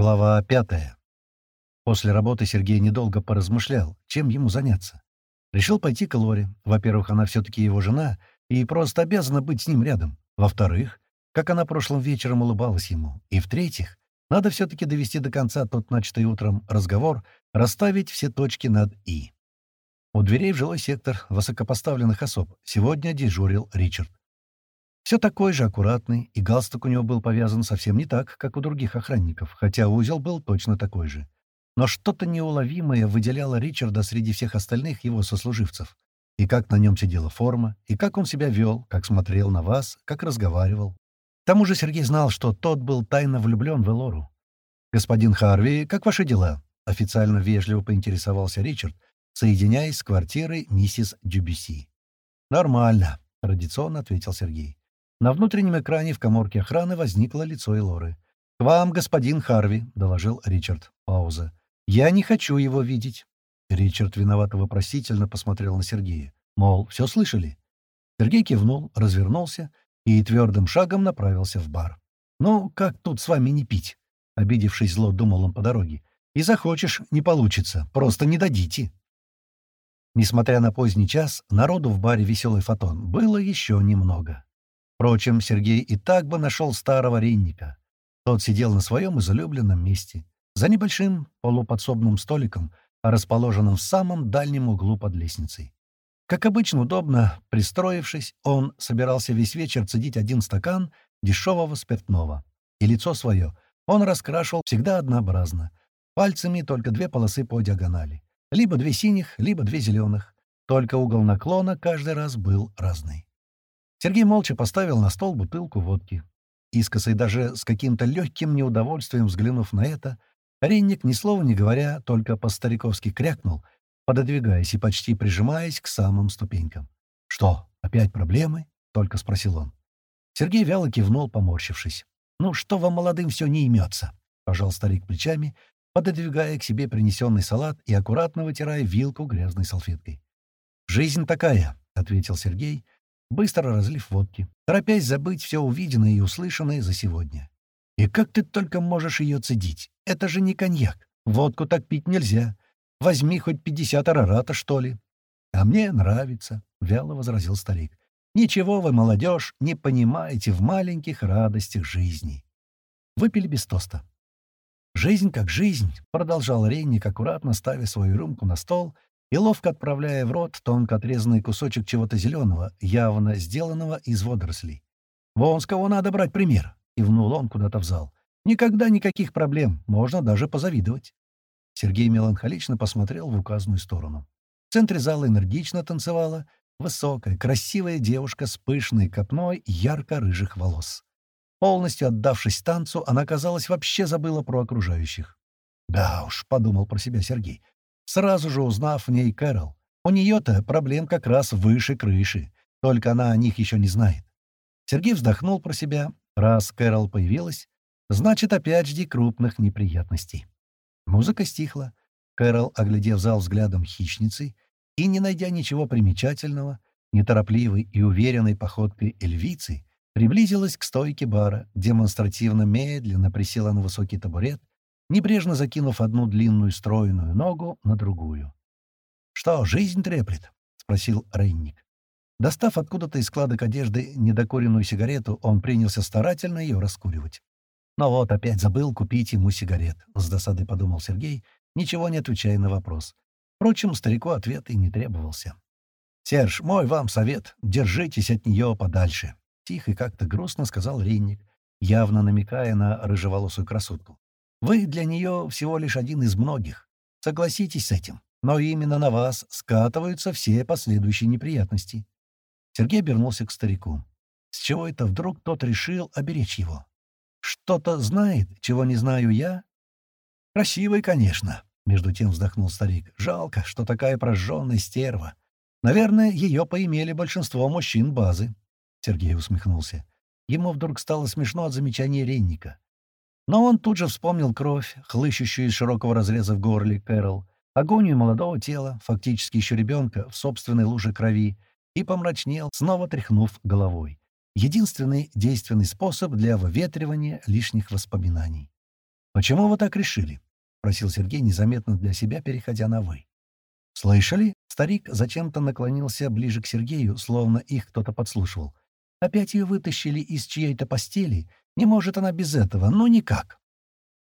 Глава пятая. После работы Сергей недолго поразмышлял, чем ему заняться. Решил пойти к Лоре. Во-первых, она все-таки его жена и просто обязана быть с ним рядом. Во-вторых, как она прошлым вечером улыбалась ему. И в-третьих, надо все-таки довести до конца тот начатый утром разговор, расставить все точки над «и». У дверей в жилой сектор высокопоставленных особ сегодня дежурил Ричард. Все такой же аккуратный, и галстук у него был повязан совсем не так, как у других охранников, хотя узел был точно такой же. Но что-то неуловимое выделяло Ричарда среди всех остальных его сослуживцев. И как на нем сидела форма, и как он себя вел, как смотрел на вас, как разговаривал. К тому же Сергей знал, что тот был тайно влюблен в Элору. «Господин Харви, как ваши дела?» — официально вежливо поинтересовался Ричард, соединяясь с квартирой миссис Дюбюси. «Нормально», — традиционно ответил Сергей. На внутреннем экране в коморке охраны возникло лицо Элоры. «К вам, господин Харви», — доложил Ричард. Пауза. «Я не хочу его видеть». Ричард виновато-вопросительно посмотрел на Сергея. Мол, все слышали? Сергей кивнул, развернулся и твердым шагом направился в бар. «Ну, как тут с вами не пить?» Обидевшись зло, думал он по дороге. «И захочешь, не получится. Просто не дадите». Несмотря на поздний час, народу в баре «Веселый фотон» было еще немного. Впрочем, Сергей и так бы нашел старого ринника. Тот сидел на своем излюбленном месте, за небольшим полуподсобным столиком, расположенным в самом дальнем углу под лестницей. Как обычно, удобно пристроившись, он собирался весь вечер цедить один стакан дешевого спиртного. И лицо свое он раскрашивал всегда однообразно. Пальцами только две полосы по диагонали. Либо две синих, либо две зеленых. Только угол наклона каждый раз был разный. Сергей молча поставил на стол бутылку водки. Искоса и даже с каким-то легким неудовольствием взглянув на это, Ренник, ни слова не говоря, только по-стариковски крякнул, пододвигаясь и почти прижимаясь к самым ступенькам. «Что, опять проблемы?» — только спросил он. Сергей вяло кивнул, поморщившись. «Ну, что вам, молодым, все не имется?» — пожал старик плечами, пододвигая к себе принесенный салат и аккуратно вытирая вилку грязной салфеткой. «Жизнь такая», — ответил Сергей, — быстро разлив водки, торопясь забыть все увиденное и услышанное за сегодня. «И как ты только можешь ее цедить? Это же не коньяк. Водку так пить нельзя. Возьми хоть пятьдесят арарата, что ли». «А мне нравится», — вяло возразил старик. «Ничего вы, молодежь, не понимаете в маленьких радостях жизни». Выпили без тоста. «Жизнь как жизнь», — продолжал Рейник, аккуратно ставя свою рюмку на стол — и ловко отправляя в рот тонко отрезанный кусочек чего-то зеленого, явно сделанного из водорослей. «Вон с кого надо брать пример!» — кивнул он куда-то в зал. «Никогда никаких проблем, можно даже позавидовать». Сергей меланхолично посмотрел в указанную сторону. В центре зала энергично танцевала высокая, красивая девушка с пышной копной ярко-рыжих волос. Полностью отдавшись танцу, она, казалось, вообще забыла про окружающих. «Да уж», — подумал про себя Сергей, сразу же узнав в ней Кэрол. У нее-то проблем как раз выше крыши, только она о них еще не знает. Сергей вздохнул про себя. Раз Кэрол появилась, значит, опять жди крупных неприятностей. Музыка стихла. Кэрол, оглядев зал взглядом хищницы и, не найдя ничего примечательного, неторопливой и уверенной походкой эльвицы, приблизилась к стойке бара, демонстративно медленно присела на высокий табурет небрежно закинув одну длинную стройную ногу на другую. «Что, жизнь треплет?» — спросил Рейнник. Достав откуда-то из складок одежды недокуренную сигарету, он принялся старательно ее раскуривать. «Ну вот, опять забыл купить ему сигарет», — с досадой подумал Сергей, ничего не отвечая на вопрос. Впрочем, старику ответ и не требовался. «Серж, мой вам совет, держитесь от нее подальше», — тихо и как-то грустно сказал Рейнник, явно намекая на рыжеволосую красотку. Вы для нее всего лишь один из многих. Согласитесь с этим. Но именно на вас скатываются все последующие неприятности. Сергей обернулся к старику. С чего это вдруг тот решил оберечь его? Что-то знает, чего не знаю я? Красивый, конечно, — между тем вздохнул старик. Жалко, что такая прожженная стерва. Наверное, ее поимели большинство мужчин базы. Сергей усмехнулся. Ему вдруг стало смешно от замечания Ренника. Но он тут же вспомнил кровь, хлыщущую из широкого разреза в горле Кэрол, агонию молодого тела, фактически еще ребенка, в собственной луже крови, и помрачнел, снова тряхнув головой. Единственный действенный способ для выветривания лишних воспоминаний. «Почему вы так решили?» — спросил Сергей, незаметно для себя, переходя на «вы». «Слышали?» Старик зачем-то наклонился ближе к Сергею, словно их кто-то подслушивал. «Опять ее вытащили из чьей-то постели. Не может она без этого, ну никак».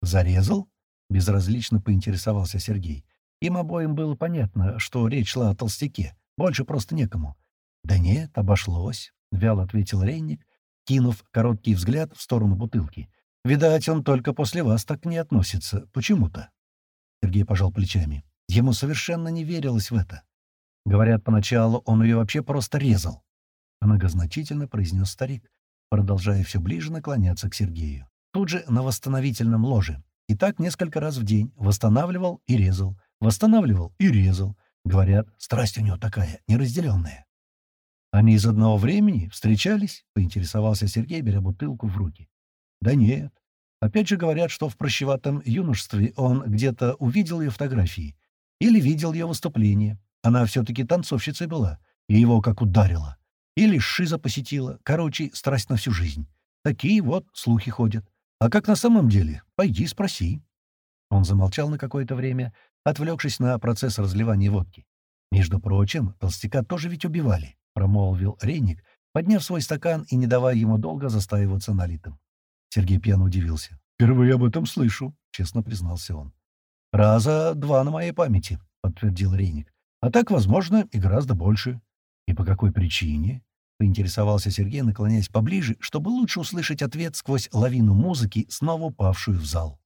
«Зарезал?» — безразлично поинтересовался Сергей. Им обоим было понятно, что речь шла о толстяке. Больше просто некому. «Да нет, обошлось», — вяло ответил Рейник, кинув короткий взгляд в сторону бутылки. «Видать, он только после вас так не относится. Почему-то». Сергей пожал плечами. Ему совершенно не верилось в это. Говорят, поначалу он ее вообще просто резал. Многозначительно произнес старик, продолжая все ближе наклоняться к Сергею. Тут же на восстановительном ложе. И так несколько раз в день восстанавливал и резал, восстанавливал и резал. Говорят, страсть у него такая, неразделенная. «Они из одного времени встречались?» — поинтересовался Сергей, беря бутылку в руки. «Да нет. Опять же говорят, что в прощеватом юношестве он где-то увидел ее фотографии или видел ее выступление. Она все-таки танцовщицей была, и его как ударила. Или шиза посетила. Короче, страсть на всю жизнь. Такие вот слухи ходят. А как на самом деле? Пойди спроси». Он замолчал на какое-то время, отвлекшись на процесс разливания водки. «Между прочим, толстяка тоже ведь убивали», — промолвил Рейник, подняв свой стакан и не давая ему долго застаиваться налитым. Сергей пьяно удивился. «Впервые об этом слышу», — честно признался он. «Раза два на моей памяти», — подтвердил Рейник. «А так, возможно, и гораздо больше». «И по какой причине?» — поинтересовался Сергей, наклоняясь поближе, чтобы лучше услышать ответ сквозь лавину музыки, снова упавшую в зал.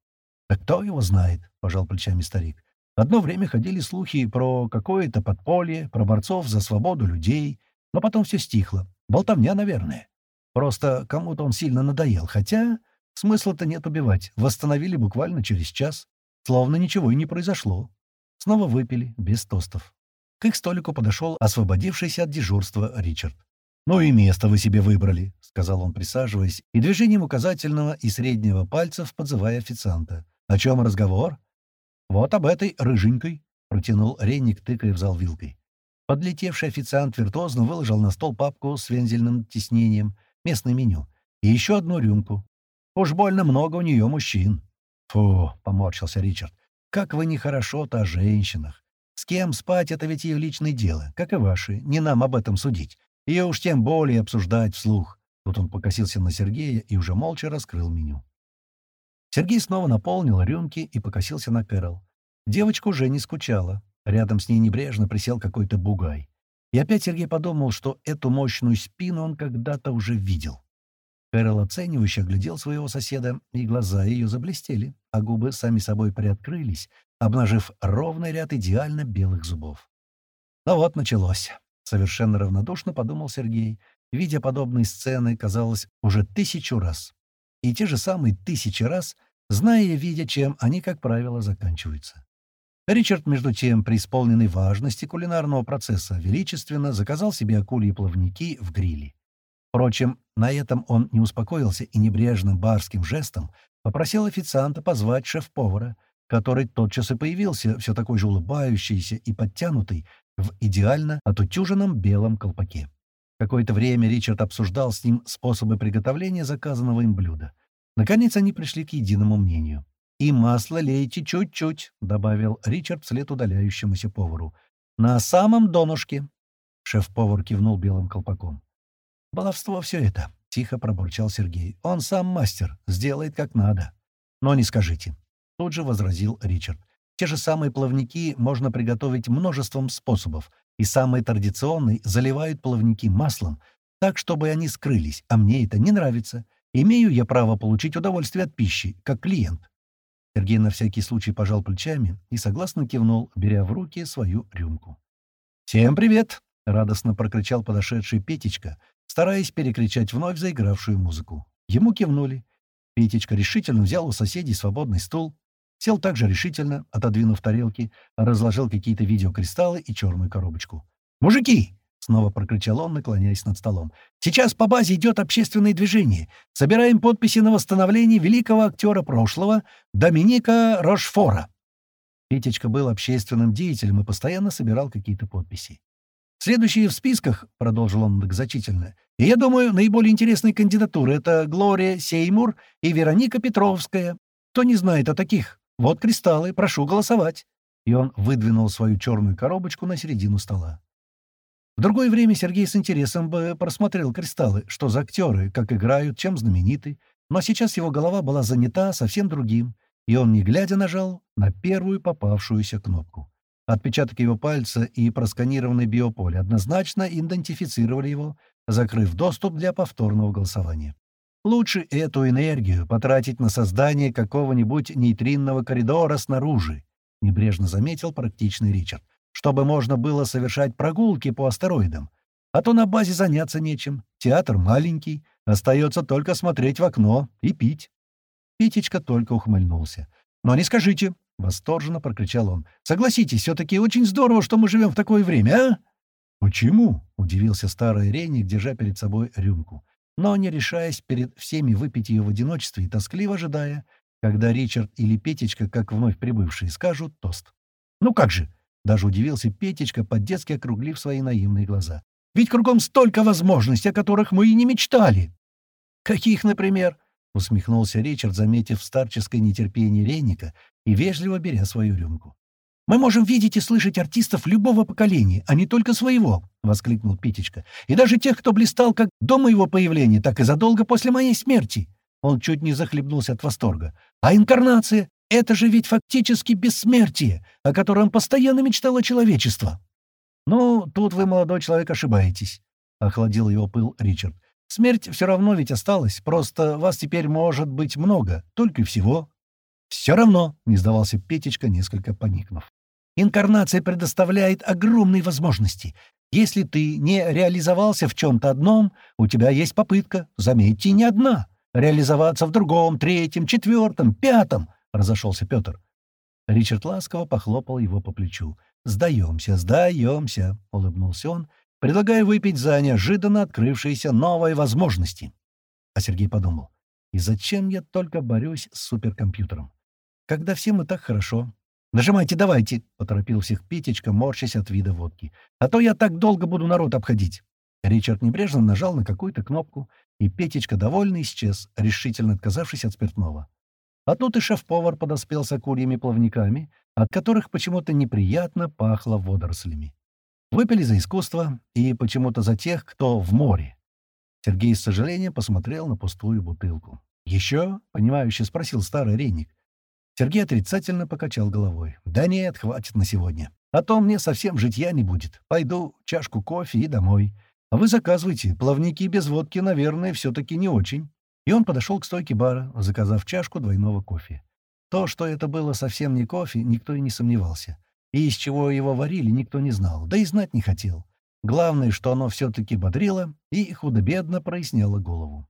«Да кто его знает?» — пожал плечами старик. Одно время ходили слухи про какое-то подполье, про борцов за свободу людей, но потом все стихло. Болтовня, наверное. Просто кому-то он сильно надоел, хотя смысла-то нет убивать. Восстановили буквально через час. Словно ничего и не произошло. Снова выпили, без тостов. К их столику подошел освободившийся от дежурства Ричард. «Ну и место вы себе выбрали», — сказал он, присаживаясь, и движением указательного и среднего пальцев подзывая официанта. «О чем разговор?» «Вот об этой рыженькой», — протянул Ренник, тыкая в зал вилкой. Подлетевший официант виртуозно выложил на стол папку с вензельным тиснением, местное меню, и еще одну рюмку. «Уж больно много у нее мужчин». «Фу», — поморщился Ричард, — «как вы нехорошо-то о женщинах. С кем спать — это ведь ее личное дело, как и ваши, не нам об этом судить. И уж тем более обсуждать вслух». Тут он покосился на Сергея и уже молча раскрыл меню. Сергей снова наполнил рюмки и покосился на Кэрол. Девочка уже не скучала. Рядом с ней небрежно присел какой-то бугай. И опять Сергей подумал, что эту мощную спину он когда-то уже видел. Кэрол оценивающе оглядел своего соседа, и глаза ее заблестели, а губы сами собой приоткрылись, обнажив ровный ряд идеально белых зубов. Ну вот, началось. Совершенно равнодушно подумал Сергей, видя подобные сцены, казалось, уже тысячу раз и те же самые тысячи раз, зная и видя, чем они, как правило, заканчиваются. Ричард, между тем, при исполненной важности кулинарного процесса, величественно заказал себе акульи плавники в гриле. Впрочем, на этом он не успокоился и небрежным барским жестом попросил официанта позвать шеф-повара, который тотчас и появился, все такой же улыбающийся и подтянутый, в идеально отутюженном белом колпаке. Какое-то время Ричард обсуждал с ним способы приготовления заказанного им блюда. Наконец они пришли к единому мнению. «И масло лейте чуть-чуть», — добавил Ричард вслед удаляющемуся повару. «На самом донышке». Шеф-повар кивнул белым колпаком. «Баловство все это», — тихо пробурчал Сергей. «Он сам мастер, сделает как надо». «Но не скажите», — тут же возразил Ричард. «Те же самые плавники можно приготовить множеством способов, и самые традиционные заливают плавники маслом, так, чтобы они скрылись, а мне это не нравится. Имею я право получить удовольствие от пищи, как клиент». Сергей на всякий случай пожал плечами и согласно кивнул, беря в руки свою рюмку. «Всем привет!» — радостно прокричал подошедший Петечка, стараясь перекричать вновь заигравшую музыку. Ему кивнули. Петечка решительно взял у соседей свободный стул, Сел также решительно, отодвинув тарелки, разложил какие-то видеокристаллы и черную коробочку. «Мужики!» — снова прокричал он, наклоняясь над столом. «Сейчас по базе идет общественное движение. Собираем подписи на восстановление великого актера прошлого Доминика Рошфора». Петечка был общественным деятелем и постоянно собирал какие-то подписи. «Следующие в списках», — продолжил он многозначительно, «и я думаю, наиболее интересные кандидатуры — это Глория Сеймур и Вероника Петровская. Кто не знает о таких? Вот кристаллы, прошу голосовать!» И он выдвинул свою черную коробочку на середину стола. В другое время Сергей с интересом бы просмотрел кристаллы, что за актеры, как играют, чем знамениты, но сейчас его голова была занята совсем другим, и он, не глядя, нажал на первую попавшуюся кнопку. Отпечаток его пальца и просканированное биополе однозначно идентифицировали его, закрыв доступ для повторного голосования. Лучше эту энергию потратить на создание какого-нибудь нейтринного коридора снаружи, небрежно заметил практичный Ричард, чтобы можно было совершать прогулки по астероидам. А то на базе заняться нечем. Театр маленький, остается только смотреть в окно и пить. Петечка только ухмыльнулся. «Но не скажите!» — восторженно прокричал он. «Согласитесь, все-таки очень здорово, что мы живем в такое время, а?» «Почему?» — удивился старый Реник, держа перед собой рюмку, но не решаясь перед всеми выпить ее в одиночестве и тоскливо ожидая, когда Ричард или Петечка, как вновь прибывшие, скажут тост. «Ну как же!» — даже удивился Петечка, по-детски округлив свои наивные глаза. «Ведь кругом столько возможностей, о которых мы и не мечтали!» «Каких, например?» — усмехнулся Ричард, заметив старческое нетерпение Рейника и вежливо беря свою рюмку. «Мы можем видеть и слышать артистов любого поколения, а не только своего!» — воскликнул Питечка. «И даже тех, кто блистал как до моего появления, так и задолго после моей смерти!» Он чуть не захлебнулся от восторга. «А инкарнация — это же ведь фактически бессмертие, о котором постоянно мечтало человечество!» «Ну, тут вы, молодой человек, ошибаетесь», — охладил его пыл Ричард. Смерть все равно ведь осталась, просто вас теперь может быть много, только и всего. Все равно, — не сдавался Петечка, несколько поникнув. Инкарнация предоставляет огромные возможности. Если ты не реализовался в чем-то одном, у тебя есть попытка, заметьте, не одна, реализоваться в другом, третьем, четвертом, пятом, — разошелся Петр. Ричард ласково похлопал его по плечу. «Сдаемся, сдаемся», — улыбнулся он, — Предлагаю выпить за неожиданно открывшиеся новые возможности. А Сергей подумал, и зачем я только борюсь с суперкомпьютером? Когда всем и так хорошо. «Нажимайте, давайте!» — поторопил всех Петечка, морщась от вида водки. «А то я так долго буду народ обходить!» Ричард небрежно нажал на какую-то кнопку, и Петечка, довольный, исчез, решительно отказавшись от спиртного. А тут и шеф-повар подоспел с акульями плавниками, от которых почему-то неприятно пахло водорослями. Выпили за искусство и почему-то за тех, кто в море. Сергей с сожалением посмотрел на пустую бутылку. «Еще?» — понимающе спросил старый рейник. Сергей отрицательно покачал головой. «Да нет, хватит на сегодня. А то мне совсем житья не будет. Пойду чашку кофе и домой. А вы заказывайте. Плавники без водки, наверное, все-таки не очень». И он подошел к стойке бара, заказав чашку двойного кофе. То, что это было совсем не кофе, никто и не сомневался. И из чего его варили, никто не знал, да и знать не хотел. Главное, что оно все-таки бодрило и худо-бедно проясняло голову.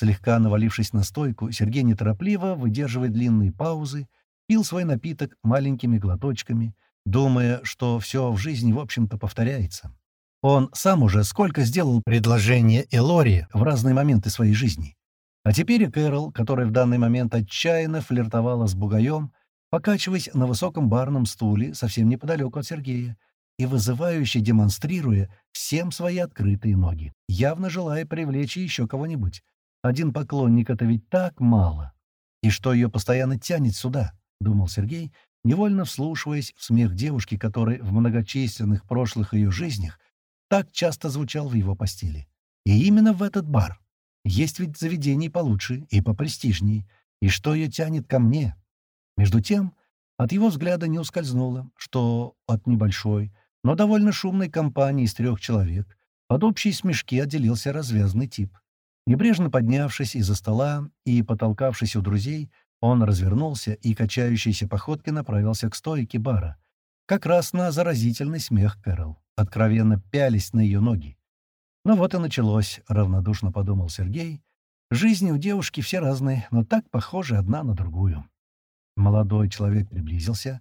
Слегка навалившись на стойку, Сергей неторопливо, выдерживая длинные паузы, пил свой напиток маленькими глоточками, думая, что все в жизни, в общем-то, повторяется. Он сам уже сколько сделал предложение Элори в разные моменты своей жизни. А теперь и Кэрол, которая в данный момент отчаянно флиртовала с Бугаем, покачиваясь на высоком барном стуле совсем неподалеку от Сергея и вызывающе демонстрируя всем свои открытые ноги, явно желая привлечь еще кого-нибудь. Один поклонник — это ведь так мало. И что ее постоянно тянет сюда, — думал Сергей, невольно вслушиваясь в смех девушки, который в многочисленных прошлых ее жизнях так часто звучал в его постели. И именно в этот бар. Есть ведь заведений получше и попрестижней. И что ее тянет ко мне, между тем, от его взгляда не ускользнуло, что от небольшой, но довольно шумной компании из трех человек под общие смешки отделился развязанный тип. Небрежно поднявшись из-за стола и потолкавшись у друзей, он развернулся и качающейся походкой направился к стойке бара, как раз на заразительный смех Кэрол, откровенно пялись на ее ноги. «Ну вот и началось», — равнодушно подумал Сергей. «Жизни у девушки все разные, но так похожи одна на другую». Молодой человек приблизился.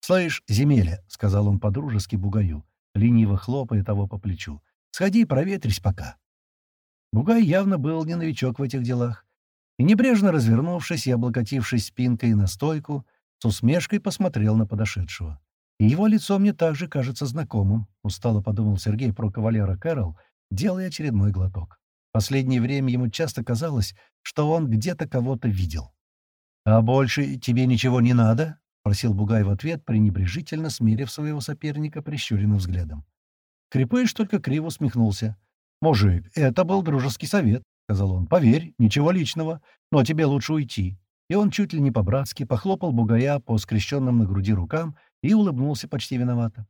«Слышь, земеля», — сказал он подружески Бугаю, лениво хлопая того по плечу, — «сходи и проветрись пока». Бугай явно был не новичок в этих делах. И небрежно развернувшись и облокотившись спинкой на стойку, с усмешкой посмотрел на подошедшего. «И его лицо мне также кажется знакомым», — устало подумал Сергей про кавалера Кэрол, делая очередной глоток. Последнее время ему часто казалось, что он где-то кого-то видел. «А больше тебе ничего не надо?» — просил Бугай в ответ, пренебрежительно смирив своего соперника прищуренным взглядом. Крепыш только криво усмехнулся. «Мужик, это был дружеский совет», — сказал он. «Поверь, ничего личного, но тебе лучше уйти». И он чуть ли не по-братски похлопал Бугая по скрещенным на груди рукам и улыбнулся почти виновато.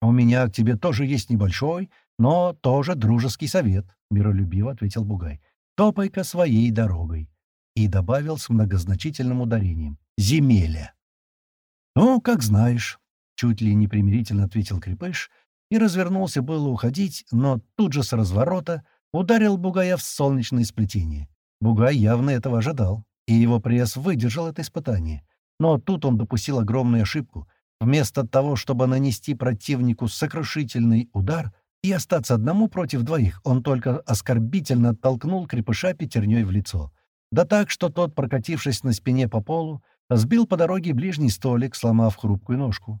«У меня к тебе тоже есть небольшой, но тоже дружеский совет», — миролюбиво ответил Бугай. «Топай-ка своей дорогой». И добавил с многозначительным ударением. «Земеля». «Ну, как знаешь», — чуть ли непримирительно ответил Крепыш и развернулся было уходить, но тут же с разворота ударил Бугая в солнечное сплетение. Бугай явно этого ожидал, и его пресс выдержал это испытание. Но тут он допустил огромную ошибку. Вместо того, чтобы нанести противнику сокрушительный удар и остаться одному против двоих, он только оскорбительно оттолкнул крепыша пятерней в лицо. Да так, что тот, прокатившись на спине по полу, сбил по дороге ближний столик, сломав хрупкую ножку.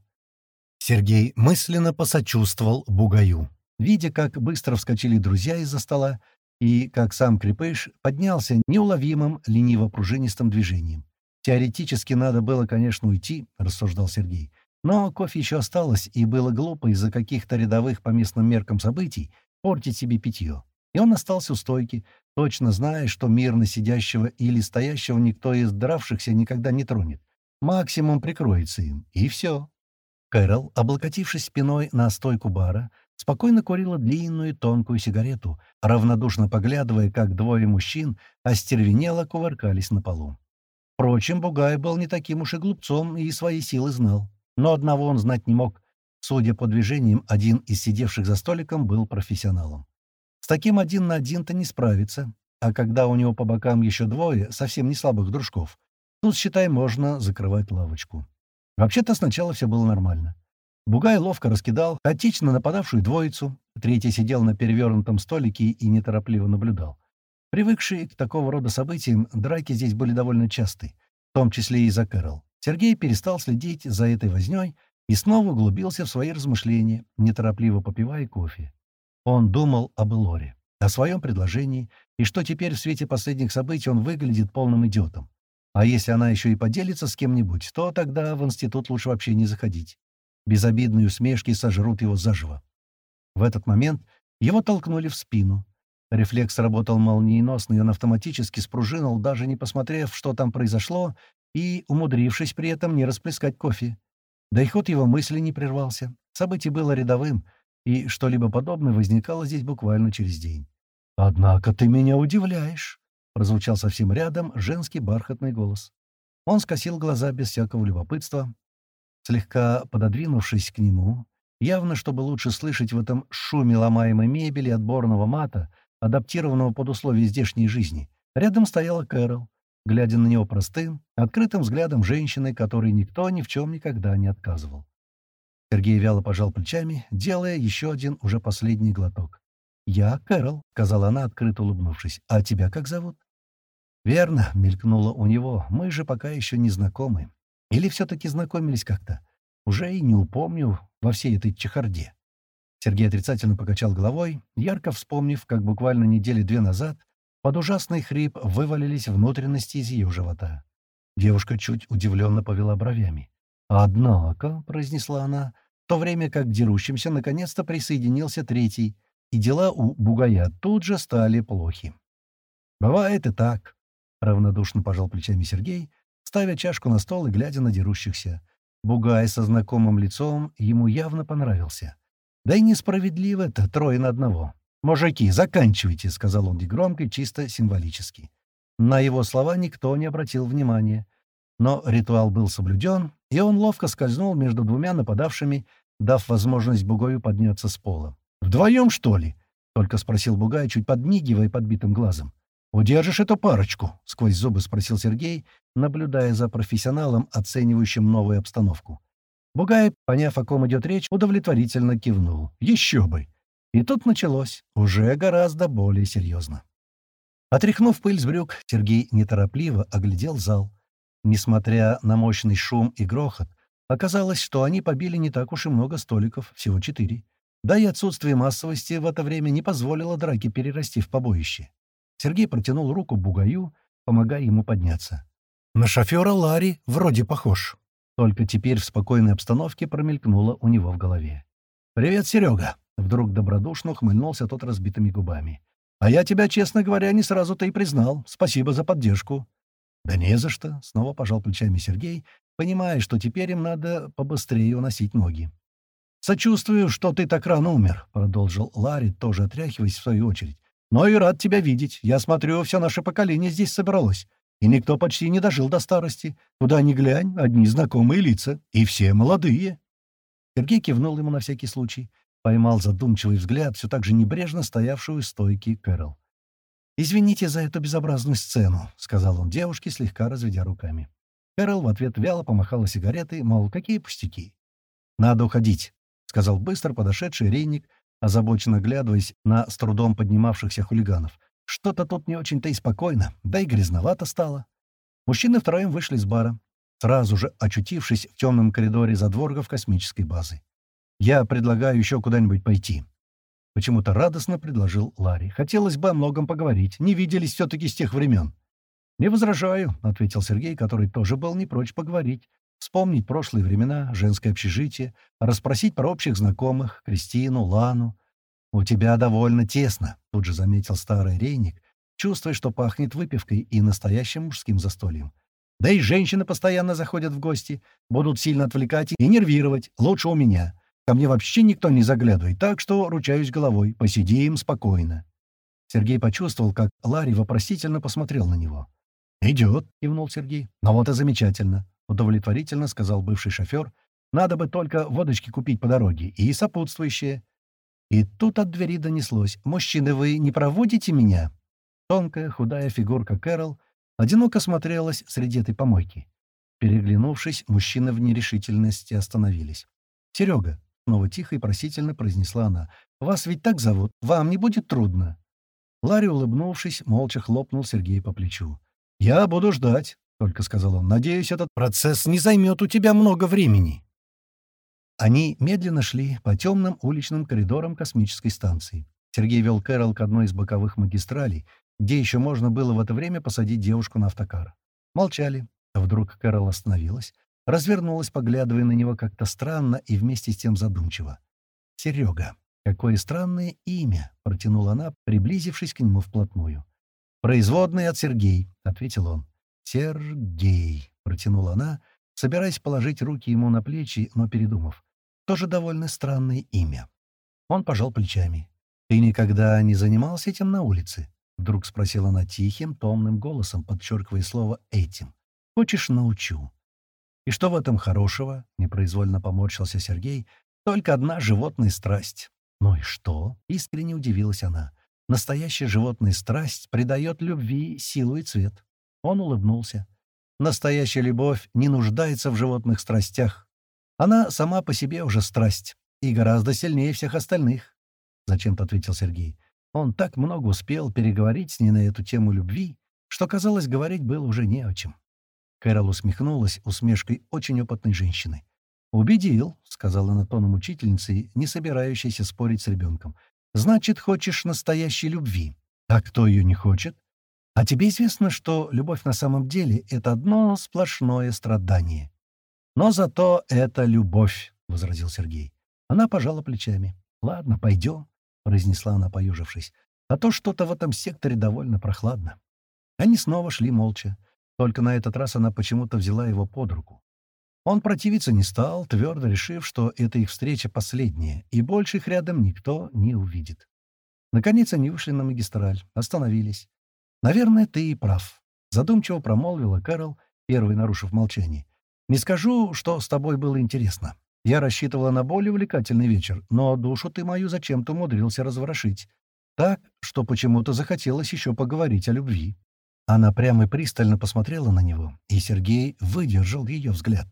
Сергей мысленно посочувствовал Бугаю, видя, как быстро вскочили друзья из-за стола, и как сам Крепыш поднялся неуловимым, лениво-пружинистым движением. «Теоретически надо было, конечно, уйти», — рассуждал Сергей. «Но кофе еще осталось, и было глупо из-за каких-то рядовых по местным меркам событий портить себе питье. И он остался у стойки, точно зная, что мирно сидящего или стоящего никто из дравшихся никогда не тронет. Максимум прикроется им, и все. Кэрол, облокотившись спиной на стойку бара, спокойно курила длинную тонкую сигарету, равнодушно поглядывая, как двое мужчин остервенело кувыркались на полу. Впрочем, Бугай был не таким уж и глупцом и свои силы знал. Но одного он знать не мог. Судя по движениям, один из сидевших за столиком был профессионалом. С таким один на один-то не справится, а когда у него по бокам еще двое, совсем не слабых дружков, тут, считай, можно закрывать лавочку. Вообще-то сначала все было нормально. Бугай ловко раскидал хаотично нападавшую двоицу, третий сидел на перевернутом столике и неторопливо наблюдал. Привыкшие к такого рода событиям, драки здесь были довольно часты, в том числе и за Кэрол. Сергей перестал следить за этой вознёй и снова углубился в свои размышления, неторопливо попивая кофе. Он думал об Элоре, о своем предложении, и что теперь в свете последних событий он выглядит полным идиотом. А если она еще и поделится с кем-нибудь, то тогда в институт лучше вообще не заходить. Безобидные усмешки сожрут его заживо. В этот момент его толкнули в спину. Рефлекс работал молниеносно, и он автоматически спружинил, даже не посмотрев, что там произошло, и умудрившись при этом не расплескать кофе. Да и ход его мысли не прервался. Событие было рядовым, и что-либо подобное возникало здесь буквально через день. «Однако ты меня удивляешь!» — прозвучал совсем рядом женский бархатный голос. Он скосил глаза без всякого любопытства, слегка пододвинувшись к нему, явно чтобы лучше слышать в этом шуме ломаемой мебели отборного мата, адаптированного под условия здешней жизни. Рядом стояла Кэрол, глядя на него простым, открытым взглядом женщины, которой никто ни в чем никогда не отказывал. Сергей вяло пожал плечами, делая еще один, уже последний глоток. «Я Кэрол», — сказала она, открыто улыбнувшись. «А тебя как зовут?» «Верно», — мелькнуло у него. «Мы же пока еще не знакомы. Или все-таки знакомились как-то? Уже и не упомню во всей этой чехарде». Сергей отрицательно покачал головой, ярко вспомнив, как буквально недели две назад под ужасный хрип вывалились внутренности из ее живота. Девушка чуть удивленно повела бровями. «Однако», — произнесла она, — в то время как дерущимся наконец-то присоединился третий — и дела у Бугая тут же стали плохи. «Бывает и так», — равнодушно пожал плечами Сергей, ставя чашку на стол и глядя на дерущихся. Бугай со знакомым лицом ему явно понравился. «Да и несправедливо это, трое на одного. Мужики, заканчивайте», — сказал он негромко и чисто символически. На его слова никто не обратил внимания. Но ритуал был соблюден, и он ловко скользнул между двумя нападавшими, дав возможность Бугою подняться с пола. «Вдвоем, что ли?» — только спросил Бугай, чуть подмигивая подбитым глазом. «Удержишь эту парочку?» — сквозь зубы спросил Сергей, наблюдая за профессионалом, оценивающим новую обстановку. Бугай, поняв, о ком идет речь, удовлетворительно кивнул. «Еще бы!» И тут началось, уже гораздо более серьезно. Отряхнув пыль с брюк, Сергей неторопливо оглядел зал. Несмотря на мощный шум и грохот, оказалось, что они побили не так уж и много столиков, всего четыре. Да и отсутствие массовости в это время не позволило драке перерасти в побоище. Сергей протянул руку Бугаю, помогая ему подняться. На шофера Ларри вроде похож. Только теперь в спокойной обстановке промелькнуло у него в голове. «Привет, Серега!» — вдруг добродушно ухмыльнулся тот разбитыми губами. «А я тебя, честно говоря, не сразу-то и признал. Спасибо за поддержку». «Да не за что», — снова пожал плечами Сергей, понимая, что теперь им надо побыстрее уносить ноги. «Сочувствую, что ты так рано умер», — продолжил Ларри, тоже отряхиваясь в свою очередь. «Но и рад тебя видеть. Я смотрю, все наше поколение здесь собралось. И никто почти не дожил до старости. Куда ни глянь, одни знакомые лица. И все молодые». Сергей кивнул ему на всякий случай. Поймал задумчивый взгляд, все так же небрежно стоявшую стойки Кэрол. «Извините за эту безобразную сцену», — сказал он девушке, слегка разведя руками. Кэрол в ответ вяло помахала сигаретой, мол, какие пустяки. «Надо уходить», — сказал быстро подошедший рейник, озабоченно глядываясь на с трудом поднимавшихся хулиганов. «Что-то тут не очень-то и спокойно, да и грязновато стало». Мужчины втроем вышли из бара, сразу же очутившись в темном коридоре задворгов космической базы. «Я предлагаю еще куда-нибудь пойти», — почему-то радостно предложил Ларри. «Хотелось бы о многом поговорить. Не виделись все-таки с тех времен». «Не возражаю», — ответил Сергей, который тоже был не прочь поговорить. Вспомнить прошлые времена, женское общежитие, расспросить про общих знакомых, Кристину, Лану. «У тебя довольно тесно», — тут же заметил старый рейник, чувствуя, что пахнет выпивкой и настоящим мужским застольем. «Да и женщины постоянно заходят в гости, будут сильно отвлекать и нервировать. Лучше у меня. Ко мне вообще никто не заглядывает, так что ручаюсь головой. Посидим спокойно». Сергей почувствовал, как Ларри вопросительно посмотрел на него. «Идет», — кивнул Сергей. «Ну вот и замечательно», — удовлетворительно сказал бывший шофер. «Надо бы только водочки купить по дороге и сопутствующее». И тут от двери донеслось. «Мужчины, вы не проводите меня?» Тонкая, худая фигурка Кэрол одиноко смотрелась среди этой помойки. Переглянувшись, мужчины в нерешительности остановились. «Серега, Снова тихо и просительно произнесла она. «Вас ведь так зовут. Вам не будет трудно». Ларри, улыбнувшись, молча хлопнул Сергея по плечу. «Я буду ждать», — только сказал он. «Надеюсь, этот процесс не займет у тебя много времени». Они медленно шли по темным уличным коридорам космической станции. Сергей вел Кэрол к одной из боковых магистралей, где еще можно было в это время посадить девушку на автокар. Молчали. А вдруг Кэрол остановилась, развернулась, поглядывая на него как-то странно и вместе с тем задумчиво. «Серега, какое странное имя!» — протянула она, приблизившись к нему вплотную. «Производный от Сергей», — ответил он. «Сергей», — протянула она, собираясь положить руки ему на плечи, но передумав. «Тоже довольно странное имя». Он пожал плечами. «Ты никогда не занимался этим на улице?» — вдруг спросила она тихим, томным голосом, подчеркивая слово «этим». «Хочешь, научу?» «И что в этом хорошего?» — непроизвольно поморщился Сергей. «Только одна животная страсть». «Ну и что?» — искренне удивилась она. «Настоящая животная страсть придает любви силу и цвет». Он улыбнулся. «Настоящая любовь не нуждается в животных страстях. Она сама по себе уже страсть и гораздо сильнее всех остальных», — зачем-то ответил Сергей. Он так много успел переговорить с ней на эту тему любви, что, казалось, говорить было уже не о чем. Кэрол усмехнулась усмешкой очень опытной женщины. «Убедил», — сказала она тоном учительницы, не собирающейся спорить с ребенком. «Значит, хочешь настоящей любви. А кто ее не хочет? А тебе известно, что любовь на самом деле — это одно сплошное страдание. Но зато это любовь», — возразил Сергей. Она пожала плечами. «Ладно, пойдем», — произнесла она, поюжившись. «А то что-то в этом секторе довольно прохладно». Они снова шли молча. Только на этот раз она почему-то взяла его под руку. Он противиться не стал, твердо решив, что это их встреча последняя, и больше их рядом никто не увидит. Наконец они вышли на магистраль, остановились. «Наверное, ты и прав», — задумчиво промолвила Кэрол, первый нарушив молчание. «Не скажу, что с тобой было интересно. Я рассчитывала на более увлекательный вечер, но душу ты мою зачем-то умудрился разворошить. Так, что почему-то захотелось еще поговорить о любви». Она прямо и пристально посмотрела на него, и Сергей выдержал ее взгляд.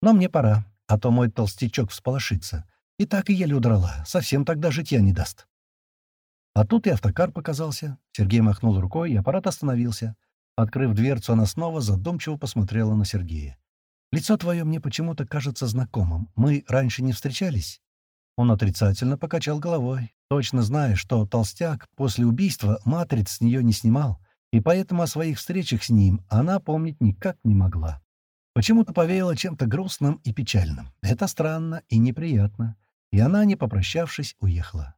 «Но мне пора, а то мой толстячок всполошится. И так и еле удрала, совсем тогда житья не даст». А тут и автокар показался. Сергей махнул рукой, и аппарат остановился. Открыв дверцу, она снова задумчиво посмотрела на Сергея. «Лицо твое мне почему-то кажется знакомым. Мы раньше не встречались?» Он отрицательно покачал головой, точно зная, что толстяк после убийства матриц с нее не снимал и поэтому о своих встречах с ним она помнить никак не могла. Почему-то повеяло чем-то грустным и печальным. Это странно и неприятно. И она, не попрощавшись, уехала.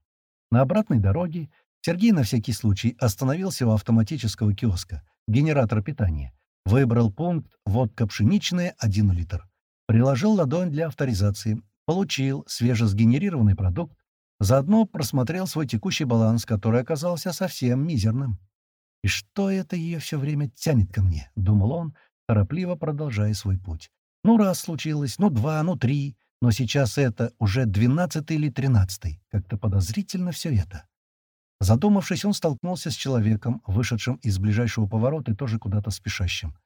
На обратной дороге Сергей на всякий случай остановился у автоматического киоска, генератора питания. Выбрал пункт «Водка пшеничная, 1 литр». Приложил ладонь для авторизации. Получил свежесгенерированный продукт. Заодно просмотрел свой текущий баланс, который оказался совсем мизерным. «И что это ее все время тянет ко мне?» — думал он, торопливо продолжая свой путь. «Ну, раз случилось, ну, два, ну, три, но сейчас это уже двенадцатый или тринадцатый. Как-то подозрительно все это». Задумавшись, он столкнулся с человеком, вышедшим из ближайшего поворота и тоже куда-то спешащим.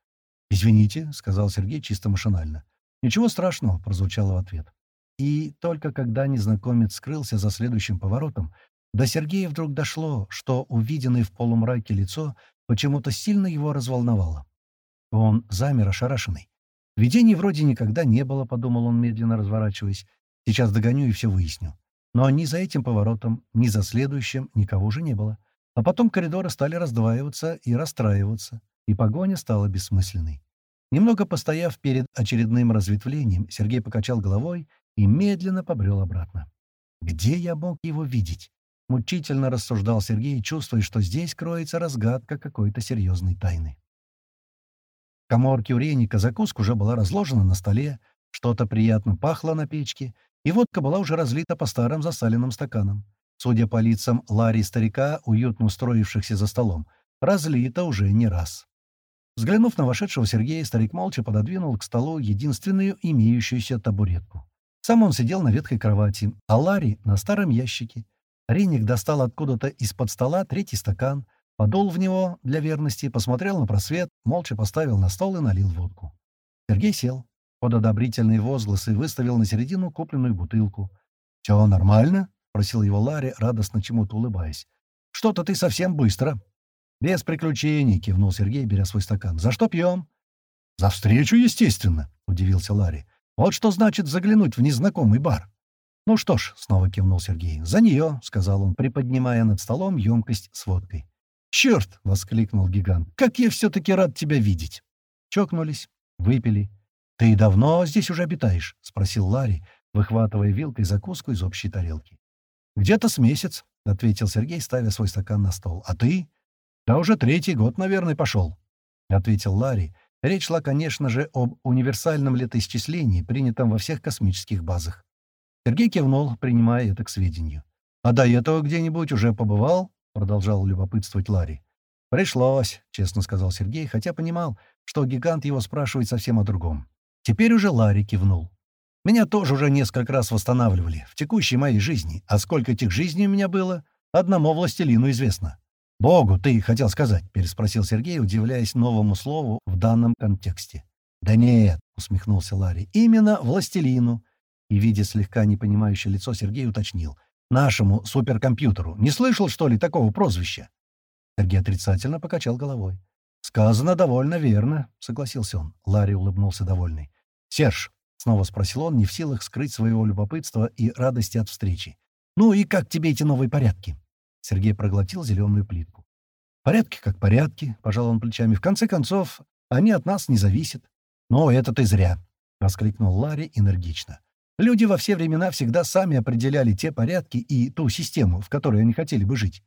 «Извините», — сказал Сергей чисто машинально. «Ничего страшного», — прозвучало в ответ. И только когда незнакомец скрылся за следующим поворотом, до Сергея вдруг дошло, что увиденное в полумраке лицо почему-то сильно его разволновало. Он замер ошарашенный. Видений вроде никогда не было, — подумал он, медленно разворачиваясь. Сейчас догоню и все выясню. Но ни за этим поворотом, ни за следующим никого уже не было. А потом коридоры стали раздваиваться и расстраиваться, и погоня стала бессмысленной. Немного постояв перед очередным разветвлением, Сергей покачал головой и медленно побрел обратно. Где я мог его видеть? Мучительно рассуждал Сергей, чувствуя, что здесь кроется разгадка какой-то серьезной тайны. Коморке Реника закуска уже была разложена на столе, что-то приятно пахло на печке, и водка была уже разлита по старым засаленным стаканам. Судя по лицам Ларри и старика, уютно устроившихся за столом, разлита уже не раз. Взглянув на вошедшего Сергея, старик молча пододвинул к столу единственную имеющуюся табуретку. Сам он сидел на ветхой кровати, а Ларри — на старом ящике. Риник достал откуда-то из-под стола третий стакан, подул в него для верности, посмотрел на просвет, молча поставил на стол и налил водку. Сергей сел, под одобрительные возгласы выставил на середину купленную бутылку. «Все нормально?» — просил его Ларри, радостно чему-то улыбаясь. «Что-то ты совсем быстро». «Без приключений», — кивнул Сергей, беря свой стакан. «За что пьем?» «За встречу, естественно», — удивился Ларри. «Вот что значит заглянуть в незнакомый бар». «Ну что ж», — снова кивнул Сергей, — «за нее», — сказал он, приподнимая над столом емкость с водкой. «Черт!» — воскликнул гигант. «Как я все-таки рад тебя видеть!» Чокнулись, выпили. «Ты давно здесь уже обитаешь?» — спросил Ларри, выхватывая вилкой закуску из общей тарелки. «Где-то с месяц», — ответил Сергей, ставя свой стакан на стол. «А ты?» «Да уже третий год, наверное, пошел», — ответил Ларри. Речь шла, конечно же, об универсальном летоисчислении, принятом во всех космических базах. Сергей кивнул, принимая это к сведению. «А до этого где-нибудь уже побывал?» — продолжал любопытствовать Ларри. «Пришлось», — честно сказал Сергей, хотя понимал, что гигант его спрашивает совсем о другом. Теперь уже Ларри кивнул. «Меня тоже уже несколько раз восстанавливали в текущей моей жизни. А сколько этих жизней у меня было, одному властелину известно». «Богу, ты хотел сказать?» — переспросил Сергей, удивляясь новому слову в данном контексте. «Да нет», — усмехнулся Ларри, — «именно властелину и, видя слегка непонимающее лицо, Сергей уточнил. «Нашему суперкомпьютеру. Не слышал, что ли, такого прозвища?» Сергей отрицательно покачал головой. «Сказано довольно верно», — согласился он. Ларри улыбнулся довольный. «Серж», — снова спросил он, не в силах скрыть своего любопытства и радости от встречи. «Ну и как тебе эти новые порядки?» Сергей проглотил зеленую плитку. «Порядки как порядки», — пожал он плечами. «В конце концов, они от нас не зависят». «Но это ты зря», — воскликнул Ларри энергично. Люди во все времена всегда сами определяли те порядки и ту систему, в которой они хотели бы жить.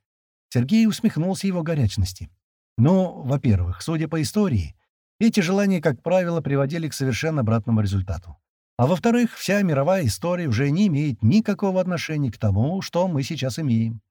Сергей усмехнулся его горячности. Ну, во-первых, судя по истории, эти желания, как правило, приводили к совершенно обратному результату. А во-вторых, вся мировая история уже не имеет никакого отношения к тому, что мы сейчас имеем.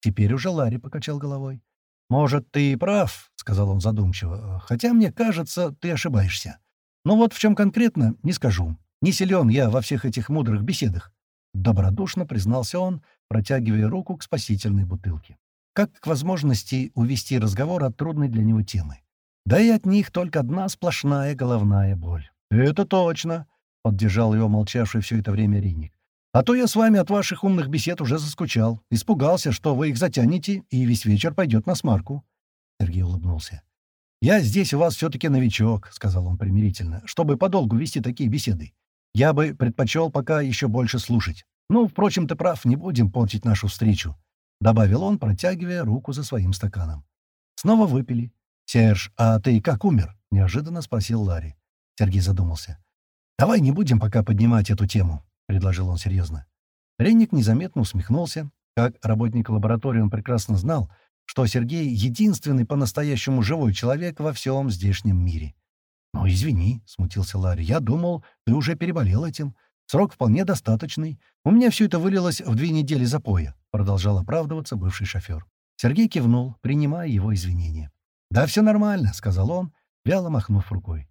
Теперь уже Ларри покачал головой. «Может, ты и прав», — сказал он задумчиво, — «хотя, мне кажется, ты ошибаешься. Но вот в чем конкретно, не скажу. Не силен я во всех этих мудрых беседах. Добродушно признался он, протягивая руку к спасительной бутылке. Как к возможности увести разговор от трудной для него темы. Да и от них только одна сплошная головная боль. «Это точно!» — поддержал его молчавший все это время Риник. «А то я с вами от ваших умных бесед уже заскучал. Испугался, что вы их затянете, и весь вечер пойдет на смарку». Сергей улыбнулся. «Я здесь у вас все-таки новичок», — сказал он примирительно, — «чтобы подолгу вести такие беседы. Я бы предпочел пока еще больше слушать. Ну, впрочем, ты прав, не будем портить нашу встречу», — добавил он, протягивая руку за своим стаканом. Снова выпили. «Серж, а ты как умер?» — неожиданно спросил Ларри. Сергей задумался. «Давай не будем пока поднимать эту тему», — предложил он серьезно. Ренник незаметно усмехнулся. Как работник лаборатории он прекрасно знал, что Сергей — единственный по-настоящему живой человек во всем здешнем мире. «Ну, извини», — смутился Ларри, — «я думал, ты уже переболел этим. Срок вполне достаточный. У меня все это вылилось в две недели запоя», — продолжал оправдываться бывший шофер. Сергей кивнул, принимая его извинения. «Да все нормально», — сказал он, вяло махнув рукой.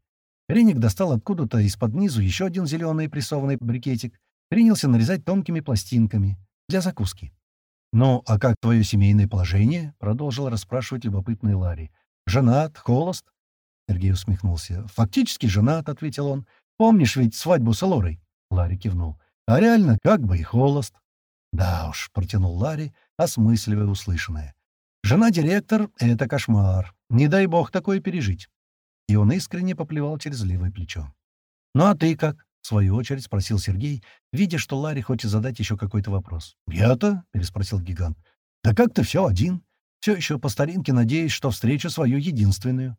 Реник достал откуда-то из-под низу еще один зеленый прессованный брикетик, принялся нарезать тонкими пластинками для закуски. «Ну, а как твое семейное положение?» — продолжил расспрашивать любопытный Ларри. «Женат? Холост?» Сергей усмехнулся. «Фактически женат», — ответил он. «Помнишь ведь свадьбу с Лорой?» Ларри кивнул. «А реально, как бы и холост». «Да уж», — протянул Ларри, осмысливая услышанное. «Жена-директор — это кошмар. Не дай бог такое пережить». И он искренне поплевал через левое плечо. «Ну а ты как?» — в свою очередь спросил Сергей, видя, что Ларри хочет задать еще какой-то вопрос. «Я-то?» — переспросил гигант. «Да как-то все один. Все еще по старинке надеюсь, что встречу свою единственную».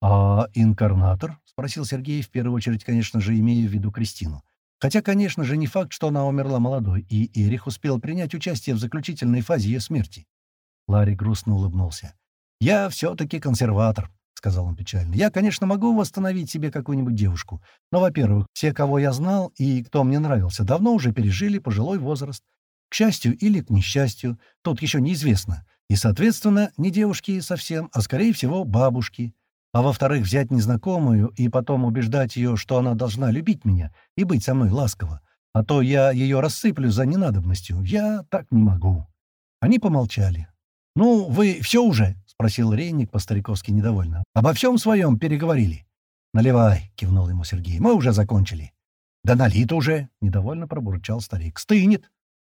«А инкарнатор?» — спросил Сергей, в первую очередь, конечно же, имея в виду Кристину. Хотя, конечно же, не факт, что она умерла молодой, и Эрих успел принять участие в заключительной фазе ее смерти. Ларри грустно улыбнулся. «Я все-таки консерватор», — сказал он печально. «Я, конечно, могу восстановить себе какую-нибудь девушку, но, во-первых, все, кого я знал и кто мне нравился, давно уже пережили пожилой возраст. К счастью или к несчастью, тут еще неизвестно. И, соответственно, не девушки совсем, а, скорее всего, бабушки. А во-вторых, взять незнакомую и потом убеждать ее, что она должна любить меня и быть со мной ласково, а то я ее рассыплю за ненадобностью. Я так не могу». Они помолчали. «Ну, вы все уже?» — спросил Рейник по-стариковски недовольно. «Обо всем своем переговорили?» «Наливай», — кивнул ему Сергей. «Мы уже закончили». «Да налито уже», — недовольно пробурчал старик. «Стынет».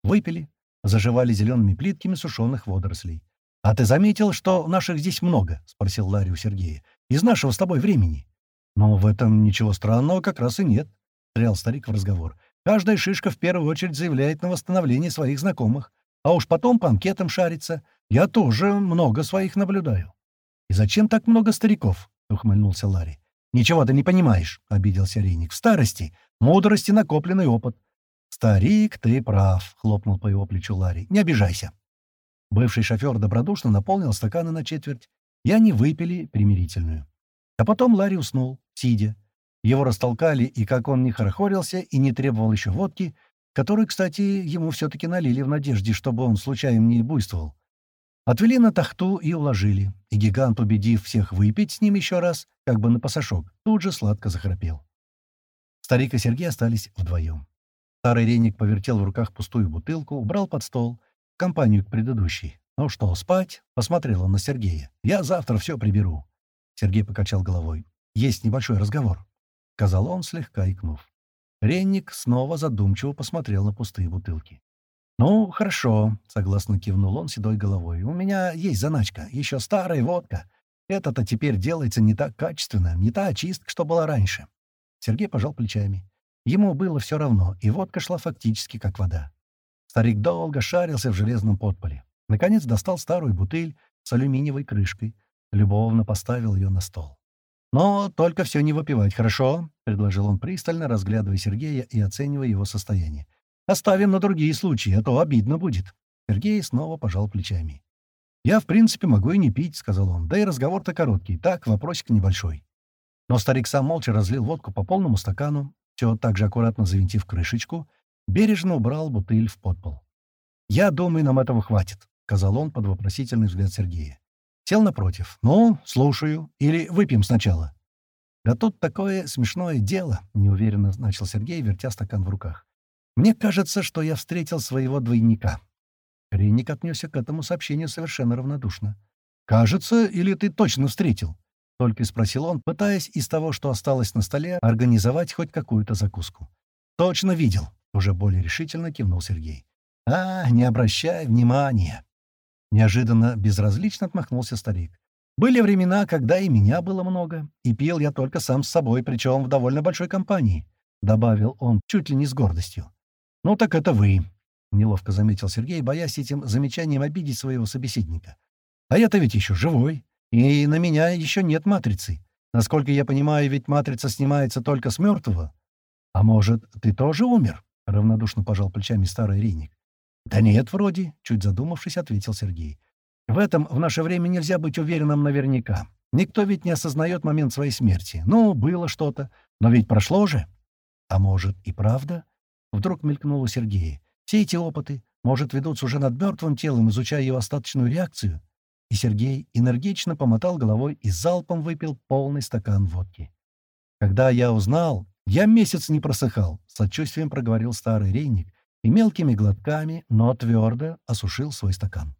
Выпили. Заживали зелеными плитками сушеных водорослей. «А ты заметил, что наших здесь много?» — спросил Ларри у Сергея. «Из нашего с тобой времени». «Но в этом ничего странного как раз и нет», — встрял старик в разговор. «Каждая шишка в первую очередь заявляет на восстановление своих знакомых, а уж потом по анкетам шарится. Я тоже много своих наблюдаю». «И зачем так много стариков?» — ухмыльнулся Ларри. «Ничего ты не понимаешь», — обиделся Рейник. «В старости, мудрости, накопленный опыт». «Старик, ты прав», — хлопнул по его плечу Ларри. «Не обижайся». Бывший шофер добродушно наполнил стаканы на четверть, и они выпили примирительную. А потом Ларри уснул, сидя. Его растолкали, и как он не хорохорился и не требовал еще водки, которую, кстати, ему все-таки налили в надежде, чтобы он случайно не буйствовал, Отвели на тахту и уложили, и гигант, убедив всех выпить с ним еще раз, как бы на пасашок, тут же сладко захрапел. Старик и Сергей остались вдвоем. Старый рейник повертел в руках пустую бутылку, убрал под стол, в компанию к предыдущей. «Ну что, спать?» — посмотрел он на Сергея. «Я завтра все приберу». Сергей покачал головой. «Есть небольшой разговор», — сказал он, слегка икнув. Ренник снова задумчиво посмотрел на пустые бутылки. «Ну, хорошо», — согласно кивнул он седой головой. «У меня есть заначка, еще старая водка. Это-то теперь делается не так качественно, не та очистка, что была раньше». Сергей пожал плечами. Ему было все равно, и водка шла фактически как вода. Старик долго шарился в железном подполе. Наконец достал старую бутыль с алюминиевой крышкой, любовно поставил ее на стол. «Но только все не выпивать, хорошо?» — предложил он пристально, разглядывая Сергея и оценивая его состояние. Оставим на другие случаи, а то обидно будет». Сергей снова пожал плечами. «Я, в принципе, могу и не пить», — сказал он. «Да и разговор-то короткий. Так, вопросик небольшой». Но старик сам молча разлил водку по полному стакану, все так же аккуратно завинтив крышечку, бережно убрал бутыль в подпол. «Я думаю, нам этого хватит», — сказал он под вопросительный взгляд Сергея. Сел напротив. «Ну, слушаю. Или выпьем сначала?» «Да тут такое смешное дело», — неуверенно начал Сергей, вертя стакан в руках. Мне кажется, что я встретил своего двойника». Ренник отнесся к этому сообщению совершенно равнодушно. «Кажется, или ты точно встретил?» — только спросил он, пытаясь из того, что осталось на столе, организовать хоть какую-то закуску. «Точно видел», — уже более решительно кивнул Сергей. «А, не обращай внимания!» Неожиданно безразлично отмахнулся старик. «Были времена, когда и меня было много, и пил я только сам с собой, причем в довольно большой компании», — добавил он чуть ли не с гордостью. «Ну так это вы», — неловко заметил Сергей, боясь этим замечанием обидеть своего собеседника. «А я-то ведь еще живой. И на меня еще нет матрицы. Насколько я понимаю, ведь матрица снимается только с мертвого. А может, ты тоже умер? — равнодушно пожал плечами старый Риник. «Да нет, вроде», — чуть задумавшись, ответил Сергей. «В этом в наше время нельзя быть уверенным наверняка. Никто ведь не осознает момент своей смерти. Ну, было что-то, но ведь прошло же». «А может, и правда?» — вдруг мелькнуло Сергея. «Все эти опыты, может, ведутся уже над мертвым телом, изучая его остаточную реакцию?» И Сергей энергично помотал головой и залпом выпил полный стакан водки. «Когда я узнал, я месяц не просыхал», — сочувствием проговорил старый рейник и мелкими глотками, но твердо осушил свой стакан.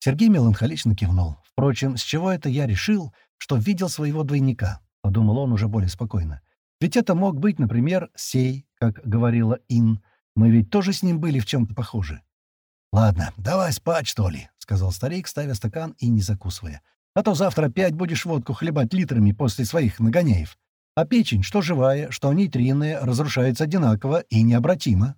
Сергей меланхолично кивнул. «Впрочем, с чего это я решил, что видел своего двойника?» — подумал он уже более спокойно. «Ведь это мог быть, например, сей, как говорила Ин. Мы ведь тоже с ним были в чем-то похожи». «Ладно, давай спать, что ли», — сказал старик, ставя стакан и не закусывая. «А то завтра опять будешь водку хлебать литрами после своих нагоняев. А печень, что живая, что нейтринная, разрушается одинаково и необратимо.